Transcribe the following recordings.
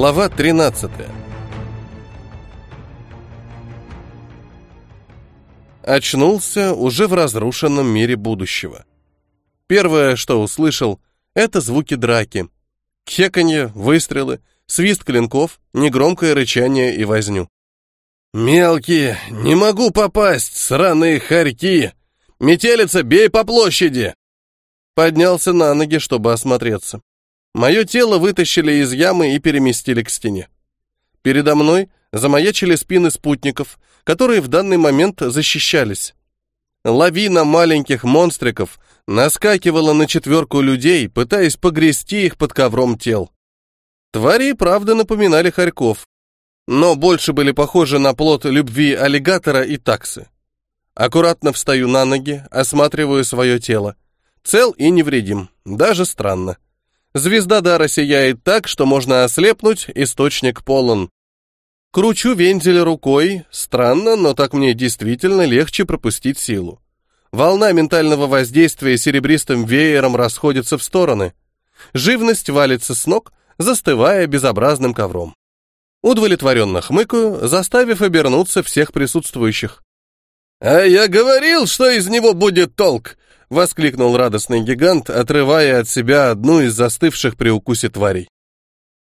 Глава 13. Очнулся уже в разрушенном мире будущего. Первое, что услышал, это звуки драки. Кхеканье, выстрелы, свист клинков, негромкое рычание и возню. «Мелкие, не могу попасть, сраные хорьки! Метелица, бей по площади!» Поднялся на ноги, чтобы осмотреться. Мое тело вытащили из ямы и переместили к стене. Передо мной замаячили спины спутников, которые в данный момент защищались. Лавина маленьких монстриков наскакивала на четверку людей, пытаясь погрести их под ковром тел. Твари, правда, напоминали хорьков, но больше были похожи на плод любви аллигатора и таксы. Аккуратно встаю на ноги, осматриваю свое тело. Цел и невредим, даже странно. Звезда дара сияет так, что можно ослепнуть, источник полон. Кручу вензель рукой, странно, но так мне действительно легче пропустить силу. Волна ментального воздействия серебристым веером расходится в стороны. Живность валится с ног, застывая безобразным ковром. Удовлетворенно хмыкаю, заставив обернуться всех присутствующих. «А я говорил, что из него будет толк!» — воскликнул радостный гигант, отрывая от себя одну из застывших при укусе тварей.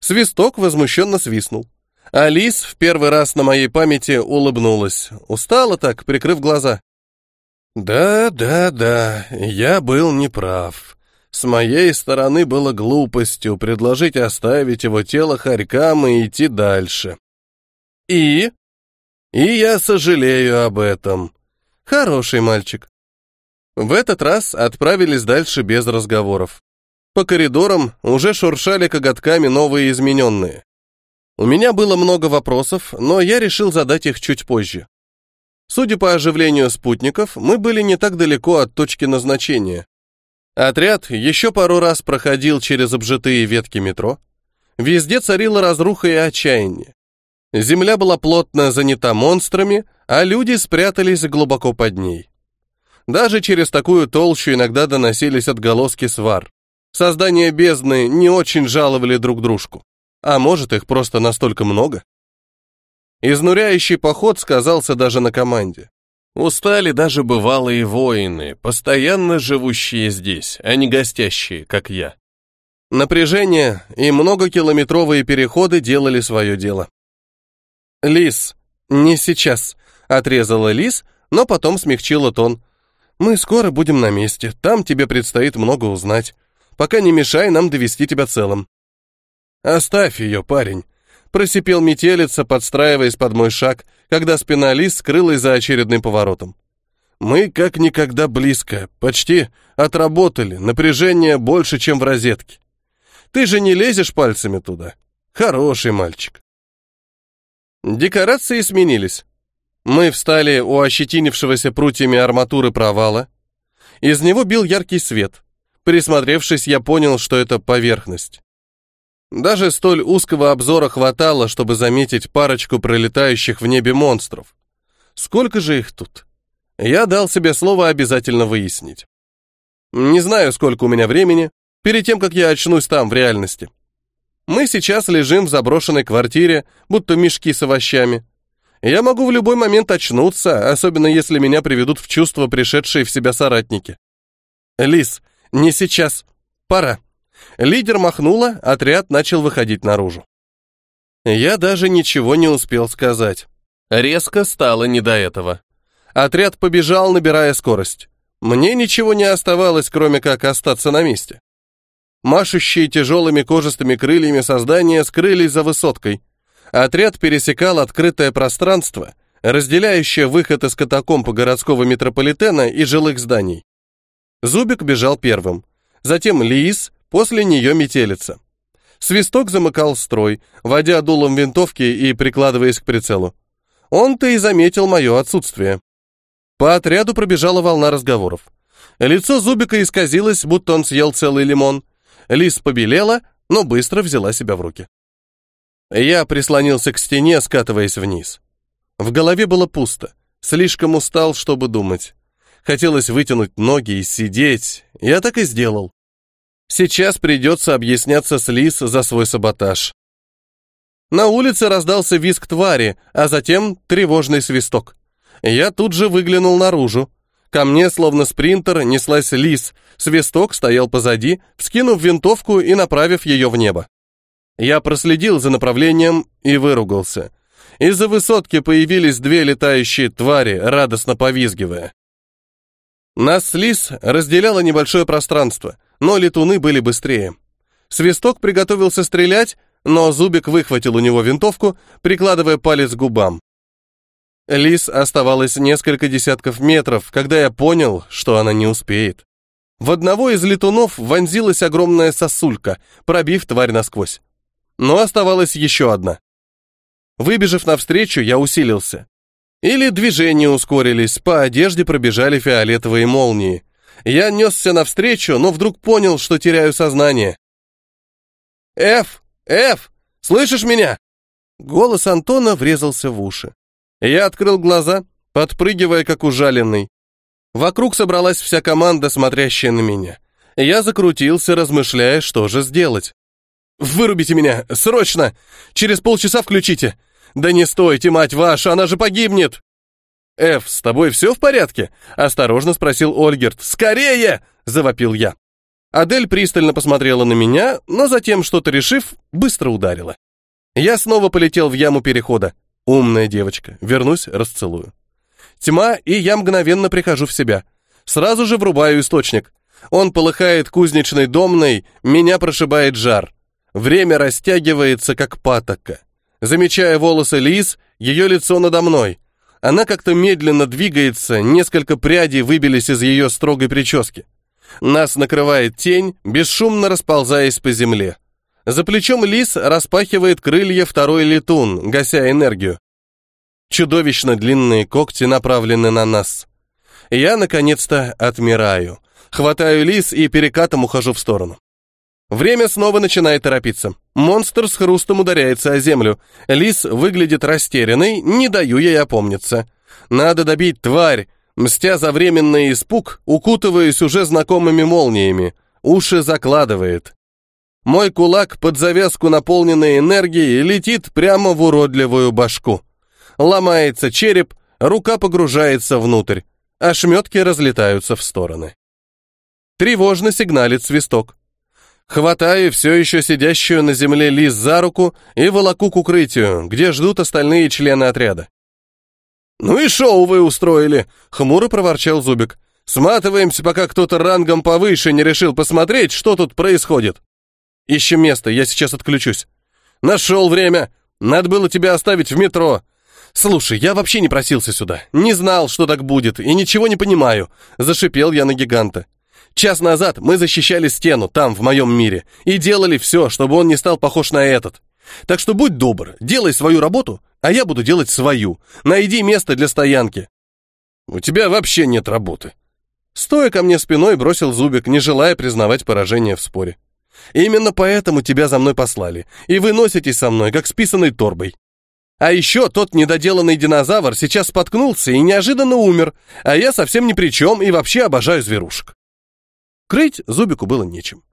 Свисток возмущенно свистнул. Алис в первый раз на моей памяти улыбнулась, устала так, прикрыв глаза. «Да, да, да, я был неправ. С моей стороны было глупостью предложить оставить его тело хорькам и идти дальше. И? И я сожалею об этом. Хороший мальчик. В этот раз отправились дальше без разговоров. По коридорам уже шуршали коготками новые измененные. У меня было много вопросов, но я решил задать их чуть позже. Судя по оживлению спутников, мы были не так далеко от точки назначения. Отряд еще пару раз проходил через обжитые ветки метро. Везде царила разруха и отчаяние. Земля была плотно занята монстрами, а люди спрятались глубоко под ней. Даже через такую толщу иногда доносились отголоски свар. Создания бездны не очень жаловали друг дружку. А может, их просто настолько много? Изнуряющий поход сказался даже на команде. Устали даже бывалые воины, постоянно живущие здесь, а не гостящие, как я. Напряжение и многокилометровые переходы делали свое дело. «Лис, не сейчас», — отрезала Лис, но потом смягчила тон. Мы скоро будем на месте, там тебе предстоит много узнать. Пока не мешай нам довести тебя целым». «Оставь ее, парень», — просипел метелица, подстраиваясь под мой шаг, когда спина Лис скрылась за очередным поворотом. «Мы как никогда близко, почти отработали, напряжение больше, чем в розетке. Ты же не лезешь пальцами туда. Хороший мальчик». Декорации сменились. Мы встали у ощетинившегося прутьями арматуры провала. Из него бил яркий свет. Присмотревшись, я понял, что это поверхность. Даже столь узкого обзора хватало, чтобы заметить парочку пролетающих в небе монстров. Сколько же их тут? Я дал себе слово обязательно выяснить. Не знаю, сколько у меня времени, перед тем, как я очнусь там, в реальности. Мы сейчас лежим в заброшенной квартире, будто мешки с овощами. Я могу в любой момент очнуться, особенно если меня приведут в чувство пришедшие в себя соратники. Лис, не сейчас. Пора. Лидер махнула, отряд начал выходить наружу. Я даже ничего не успел сказать. Резко стало не до этого. Отряд побежал, набирая скорость. Мне ничего не оставалось, кроме как остаться на месте. Машущие тяжелыми кожистыми крыльями создания скрылись за высоткой. Отряд пересекал открытое пространство, разделяющее выход из катакомб городского метрополитена и жилых зданий. Зубик бежал первым, затем Лиис, после нее метелица. Свисток замыкал строй, водя дулом винтовки и прикладываясь к прицелу. Он-то и заметил мое отсутствие. По отряду пробежала волна разговоров. Лицо Зубика исказилось, будто он съел целый лимон. Лис побелела, но быстро взяла себя в руки. Я прислонился к стене, скатываясь вниз. В голове было пусто. Слишком устал, чтобы думать. Хотелось вытянуть ноги и сидеть. Я так и сделал. Сейчас придется объясняться с Лис за свой саботаж. На улице раздался визг твари, а затем тревожный свисток. Я тут же выглянул наружу. Ко мне, словно спринтер, неслась лис. Свисток стоял позади, вскинув винтовку и направив ее в небо. Я проследил за направлением и выругался. Из-за высотки появились две летающие твари, радостно повизгивая. Нас с лис разделяло небольшое пространство, но летуны были быстрее. Свисток приготовился стрелять, но Зубик выхватил у него винтовку, прикладывая палец к губам. Лис оставалось несколько десятков метров, когда я понял, что она не успеет. В одного из летунов вонзилась огромная сосулька, пробив тварь насквозь. Но оставалась еще одна. Выбежав навстречу, я усилился. Или движения ускорились, по одежде пробежали фиолетовые молнии. Я несся навстречу, но вдруг понял, что теряю сознание. «Эф! Эф! Слышишь меня?» Голос Антона врезался в уши. Я открыл глаза, подпрыгивая, как ужаленный. Вокруг собралась вся команда, смотрящая на меня. Я закрутился, размышляя, что же сделать. «Вырубите меня! Срочно! Через полчаса включите! Да не стойте, мать ваша, она же погибнет!» «Эф, с тобой все в порядке?» — осторожно спросил Ольгерт. «Скорее!» — завопил я. Адель пристально посмотрела на меня, но затем, что-то решив, быстро ударила. Я снова полетел в яму перехода. Умная девочка. Вернусь, расцелую. Тьма, и я мгновенно прихожу в себя. Сразу же врубаю источник. Он полыхает кузнечной домной, меня прошибает жар. Время растягивается, как патока. Замечая волосы Лиз, ее лицо надо мной. Она как-то медленно двигается, несколько прядей выбились из ее строгой прически. Нас накрывает тень, бесшумно расползаясь по земле. За плечом лис распахивает крылья второй летун, гася энергию. Чудовищно длинные когти направлены на нас. Я, наконец-то, отмираю. Хватаю лис и перекатом ухожу в сторону. Время снова начинает торопиться. Монстр с хрустом ударяется о землю. Лис выглядит растерянной, не даю ей опомниться. Надо добить тварь. Мстя за временный испуг, укутываясь уже знакомыми молниями. Уши закладывает. Мой кулак под завязку, наполненной энергией, летит прямо в уродливую башку. Ломается череп, рука погружается внутрь. Ошметки разлетаются в стороны. Тревожно сигналит свисток. Хватаю все еще сидящую на земле Лиз за руку и волоку к укрытию, где ждут остальные члены отряда. «Ну и шоу вы устроили!» — хмуро проворчал Зубик. «Сматываемся, пока кто-то рангом повыше не решил посмотреть, что тут происходит». Ищем место, я сейчас отключусь. Нашел время. Надо было тебя оставить в метро. Слушай, я вообще не просился сюда. Не знал, что так будет, и ничего не понимаю. Зашипел я на гиганта. Час назад мы защищали стену там, в моем мире, и делали все, чтобы он не стал похож на этот. Так что будь добр, делай свою работу, а я буду делать свою. Найди место для стоянки. У тебя вообще нет работы. Стоя ко мне спиной, бросил Зубик, не желая признавать поражение в споре. Именно поэтому тебя за мной послали, и вы носитесь со мной, как с писаной торбой. А еще тот недоделанный динозавр сейчас споткнулся и неожиданно умер, а я совсем ни при чем и вообще обожаю зверушек. Крыть Зубику было нечем.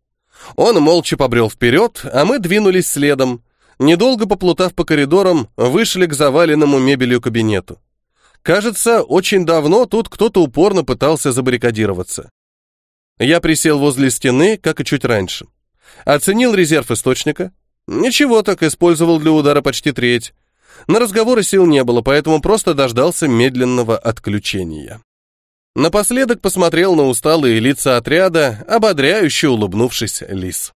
Он молча побрел вперед, а мы двинулись следом. Недолго поплутав по коридорам, вышли к заваленному мебелью кабинету. Кажется, очень давно тут кто-то упорно пытался забаррикадироваться. Я присел возле стены, как и чуть раньше. Оценил резерв источника. Ничего так, использовал для удара почти треть. На разговоры сил не было, поэтому просто дождался медленного отключения. Напоследок посмотрел на усталые лица отряда, ободряюще улыбнувшись лис.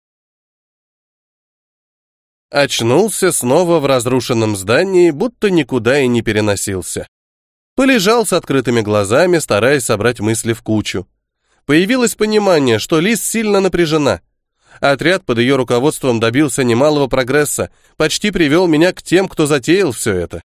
Очнулся снова в разрушенном здании, будто никуда и не переносился. Полежал с открытыми глазами, стараясь собрать мысли в кучу. Появилось понимание, что лис сильно напряжена. Отряд под ее руководством добился немалого прогресса, почти привел меня к тем, кто затеял все это.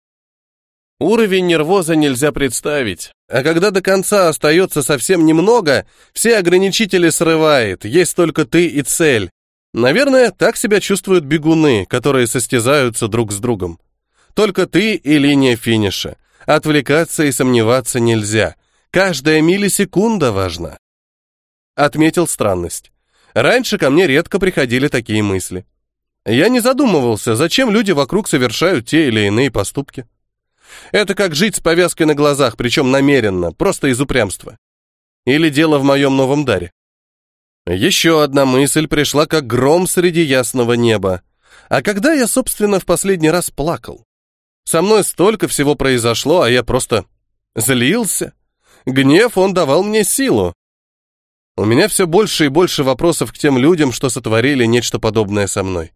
Уровень нервоза нельзя представить, а когда до конца остается совсем немного, все ограничители срывает, есть только ты и цель. Наверное, так себя чувствуют бегуны, которые состязаются друг с другом. Только ты и линия финиша. Отвлекаться и сомневаться нельзя. Каждая миллисекунда важна. Отметил странность. Раньше ко мне редко приходили такие мысли. Я не задумывался, зачем люди вокруг совершают те или иные поступки. Это как жить с повязкой на глазах, причем намеренно, просто из упрямства. Или дело в моем новом даре. Еще одна мысль пришла как гром среди ясного неба. А когда я, собственно, в последний раз плакал? Со мной столько всего произошло, а я просто злился. Гнев, он давал мне силу. У меня все больше и больше вопросов к тем людям, что сотворили нечто подобное со мной.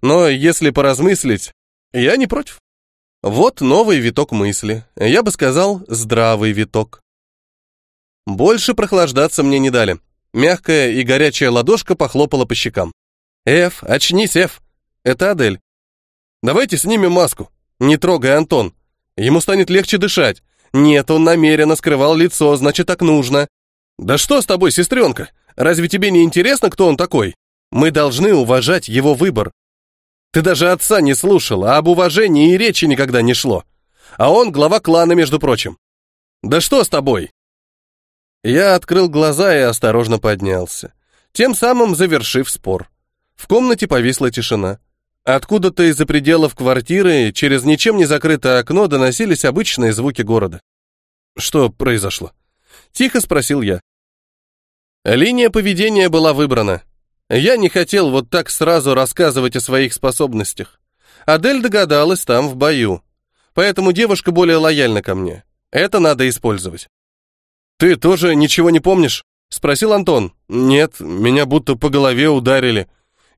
Но если поразмыслить, я не против. Вот новый виток мысли. Я бы сказал, здравый виток. Больше прохлаждаться мне не дали. Мягкая и горячая ладошка похлопала по щекам. «Эф, очнись, Эф! Это Адель. Давайте снимем маску. Не трогай, Антон. Ему станет легче дышать. Нет, он намеренно скрывал лицо, значит, так нужно. Да что с тобой, сестренка? Разве тебе не интересно, кто он такой? Мы должны уважать его выбор. Ты даже отца не слушал, а об уважении и речи никогда не шло. А он глава клана, между прочим. Да что с тобой? Я открыл глаза и осторожно поднялся, тем самым завершив спор. В комнате повисла тишина. Откуда-то из-за пределов квартиры через ничем не закрытое окно доносились обычные звуки города. Что произошло? Тихо спросил я. Линия поведения была выбрана. Я не хотел вот так сразу рассказывать о своих способностях. Адель догадалась там, в бою. Поэтому девушка более лояльна ко мне. Это надо использовать. «Ты тоже ничего не помнишь?» — спросил Антон. «Нет, меня будто по голове ударили.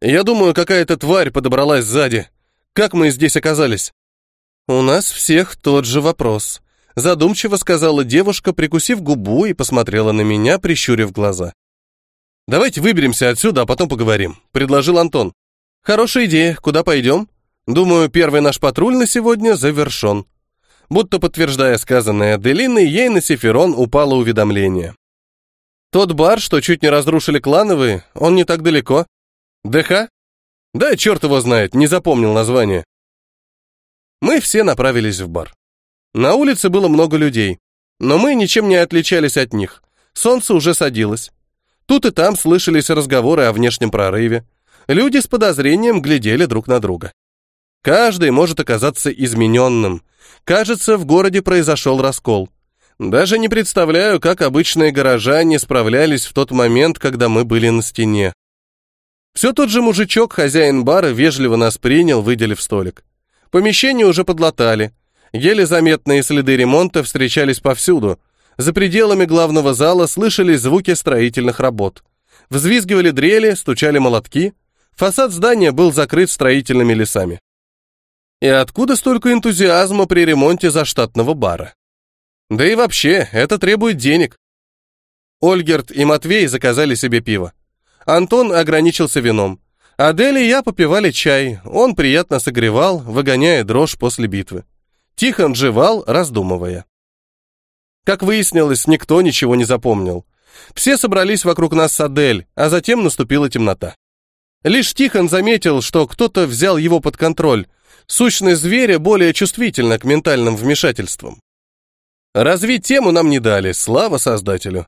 Я думаю, какая-то тварь подобралась сзади. Как мы здесь оказались?» «У нас всех тот же вопрос», — задумчиво сказала девушка, прикусив губу и посмотрела на меня, прищурив глаза. «Давайте выберемся отсюда, а потом поговорим», — предложил Антон. «Хорошая идея. Куда пойдем?» «Думаю, первый наш патруль на сегодня завершен». Будто подтверждая сказанное Аделиной, ей на Сеферон упало уведомление. «Тот бар, что чуть не разрушили клановые, он не так далеко. ДХ? Да, черт его знает, не запомнил название». Мы все направились в бар. На улице было много людей, но мы ничем не отличались от них. Солнце уже садилось. Тут и там слышались разговоры о внешнем прорыве. Люди с подозрением глядели друг на друга. Каждый может оказаться измененным. Кажется, в городе произошел раскол. Даже не представляю, как обычные горожане справлялись в тот момент, когда мы были на стене. Все тот же мужичок, хозяин бара, вежливо нас принял, выделив столик. Помещение уже подлатали. Еле заметные следы ремонта встречались повсюду, за пределами главного зала слышались звуки строительных работ. Взвизгивали дрели, стучали молотки. Фасад здания был закрыт строительными лесами. И откуда столько энтузиазма при ремонте заштатного бара? Да и вообще, это требует денег. Ольгерт и Матвей заказали себе пиво. Антон ограничился вином. Адель и я попивали чай. Он приятно согревал, выгоняя дрожь после битвы. Тихон жевал, раздумывая. Как выяснилось, никто ничего не запомнил. Все собрались вокруг нас с Адель, а затем наступила темнота. Лишь Тихон заметил, что кто-то взял его под контроль. Сущность зверя более чувствительна к ментальным вмешательствам. Развить тему нам не дали, слава создателю.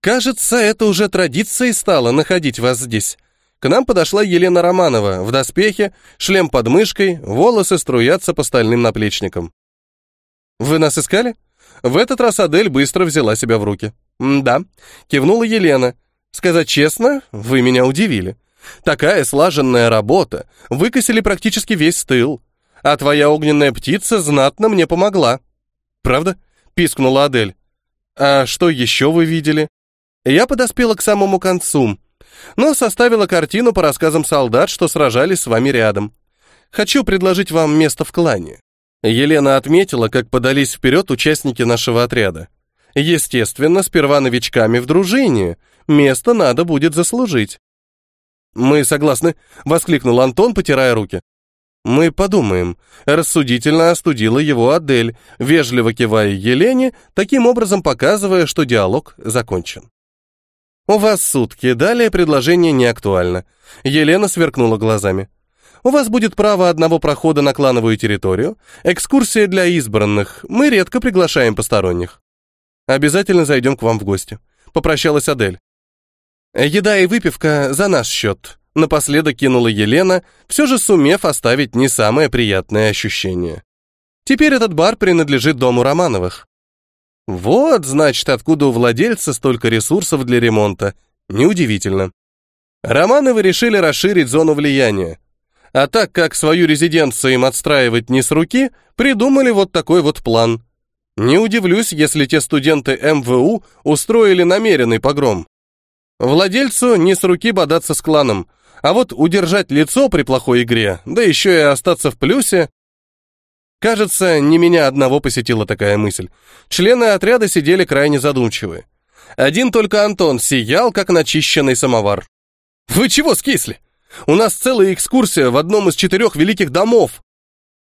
Кажется, это уже традицией стало находить вас здесь. К нам подошла Елена Романова в доспехе, шлем под мышкой, волосы струятся по стальным наплечникам. «Вы нас искали?» В этот раз Адель быстро взяла себя в руки. «Да», — кивнула Елена. «Сказать честно, вы меня удивили. Такая слаженная работа. Выкосили практически весь тыл. А твоя огненная птица знатно мне помогла». «Правда?» — пискнула Адель. «А что еще вы видели?» Я подоспела к самому концу, но составила картину по рассказам солдат, что сражались с вами рядом. Хочу предложить вам место в клане. Елена отметила, как подались вперед участники нашего отряда. Естественно, сперва новичками в дружине. Место надо будет заслужить. «Мы согласны», — воскликнул Антон, потирая руки. «Мы подумаем», — рассудительно остудила его Адель, вежливо кивая Елене, таким образом показывая, что диалог закончен. «У вас сутки, далее предложение не актуально», — Елена сверкнула глазами. У вас будет право одного прохода на клановую территорию, экскурсия для избранных, мы редко приглашаем посторонних. Обязательно зайдем к вам в гости», — попрощалась Адель. «Еда и выпивка за наш счет», — Напоследок кинула Елена, все же сумев оставить не самое приятное ощущение. Теперь этот бар принадлежит дому Романовых. Вот, значит, откуда у владельца столько ресурсов для ремонта. Неудивительно. Романовы решили расширить зону влияния. А так как свою резиденцию им отстраивать не с руки, придумали вот такой вот план. Не удивлюсь, если те студенты МВУ устроили намеренный погром. Владельцу не с руки бодаться с кланом, а вот удержать лицо при плохой игре, да еще и остаться в плюсе... Кажется, не меня одного посетила такая мысль. Члены отряда сидели крайне задумчивые. Один только Антон сиял, как начищенный самовар. «Вы чего скисли? У нас целая экскурсия в одном из четырех великих домов!»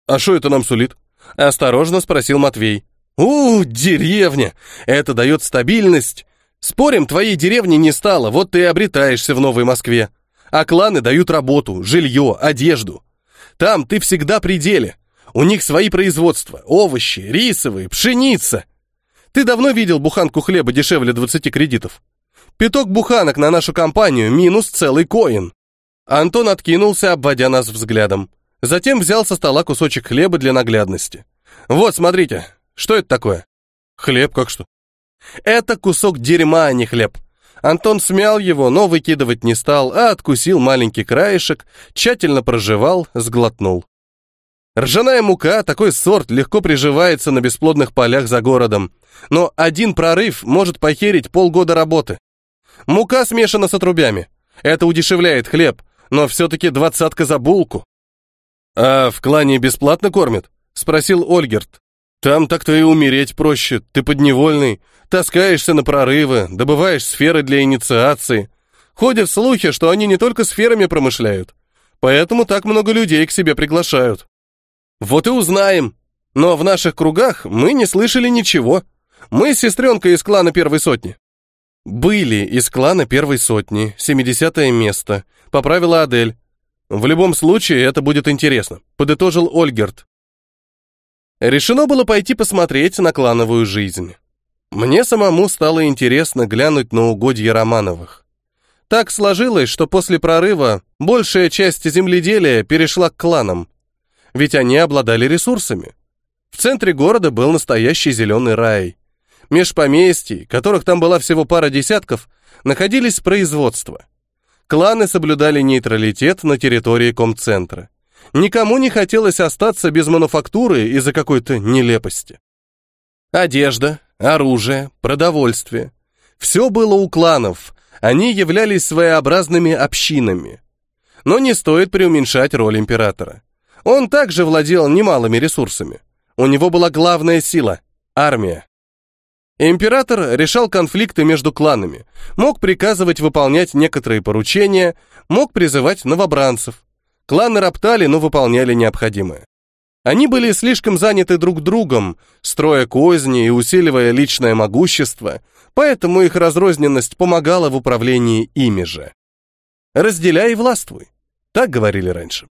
«А что это нам сулит?» — осторожно спросил Матвей. «У, деревня! Это дает стабильность. Спорим, твоей деревни не стало, вот ты и обретаешься в Новой Москве. А кланы дают работу, жилье, одежду. Там ты всегда при деле. У них свои производства, овощи, рисовые, пшеница. Ты давно видел буханку хлеба дешевле 20 кредитов? Пяток буханок на нашу компанию минус целый коин. Антон откинулся, обводя нас взглядом. Затем взял со стола кусочек хлеба для наглядности. Вот, смотрите, что это такое? Хлеб как что? Это кусок дерьма, а не хлеб. Антон смял его, но выкидывать не стал, а откусил маленький краешек, тщательно прожевал, сглотнул. Ржаная мука, такой сорт, легко приживается на бесплодных полях за городом. Но один прорыв может похерить полгода работы. Мука смешана с отрубями. Это удешевляет хлеб, но все-таки двадцатка за булку. «А в клане бесплатно кормят?» — спросил Ольгерт. «Там так-то и умереть проще. Ты подневольный, Таскаешься на прорывы, добываешь сферы для инициации. Ходят слухи, что они не только сферами промышляют. Поэтому так много людей к себе приглашают. Вот и узнаем. Но в наших кругах мы не слышали ничего. Мы с сестренкой из клана Первой Сотни. Были из клана Первой Сотни, 70 место, поправила Адель. В любом случае, это будет интересно, подытожил Ольгерт. Решено было пойти посмотреть на клановую жизнь. Мне самому стало интересно глянуть на угодья Романовых. Так сложилось, что после прорыва большая часть земледелия перешла к кланам, ведь они обладали ресурсами. В центре города был настоящий зеленый рай. Меж поместий, которых там была всего пара десятков, находились производства. Кланы соблюдали нейтралитет на территории комцентра. Никому не хотелось остаться без мануфактуры из-за какой-то нелепости. Одежда, оружие, продовольствие. Все было у кланов, они являлись своеобразными общинами. Но не стоит преуменьшать роль императора. Он также владел немалыми ресурсами. У него была главная сила – армия. Император решал конфликты между кланами, мог приказывать выполнять некоторые поручения, мог призывать новобранцев. Кланы роптали, но выполняли необходимое. Они были слишком заняты друг другом, строя козни и усиливая личное могущество, поэтому их разрозненность помогала в управлении ими же. «Разделяй и властвуй», так говорили раньше.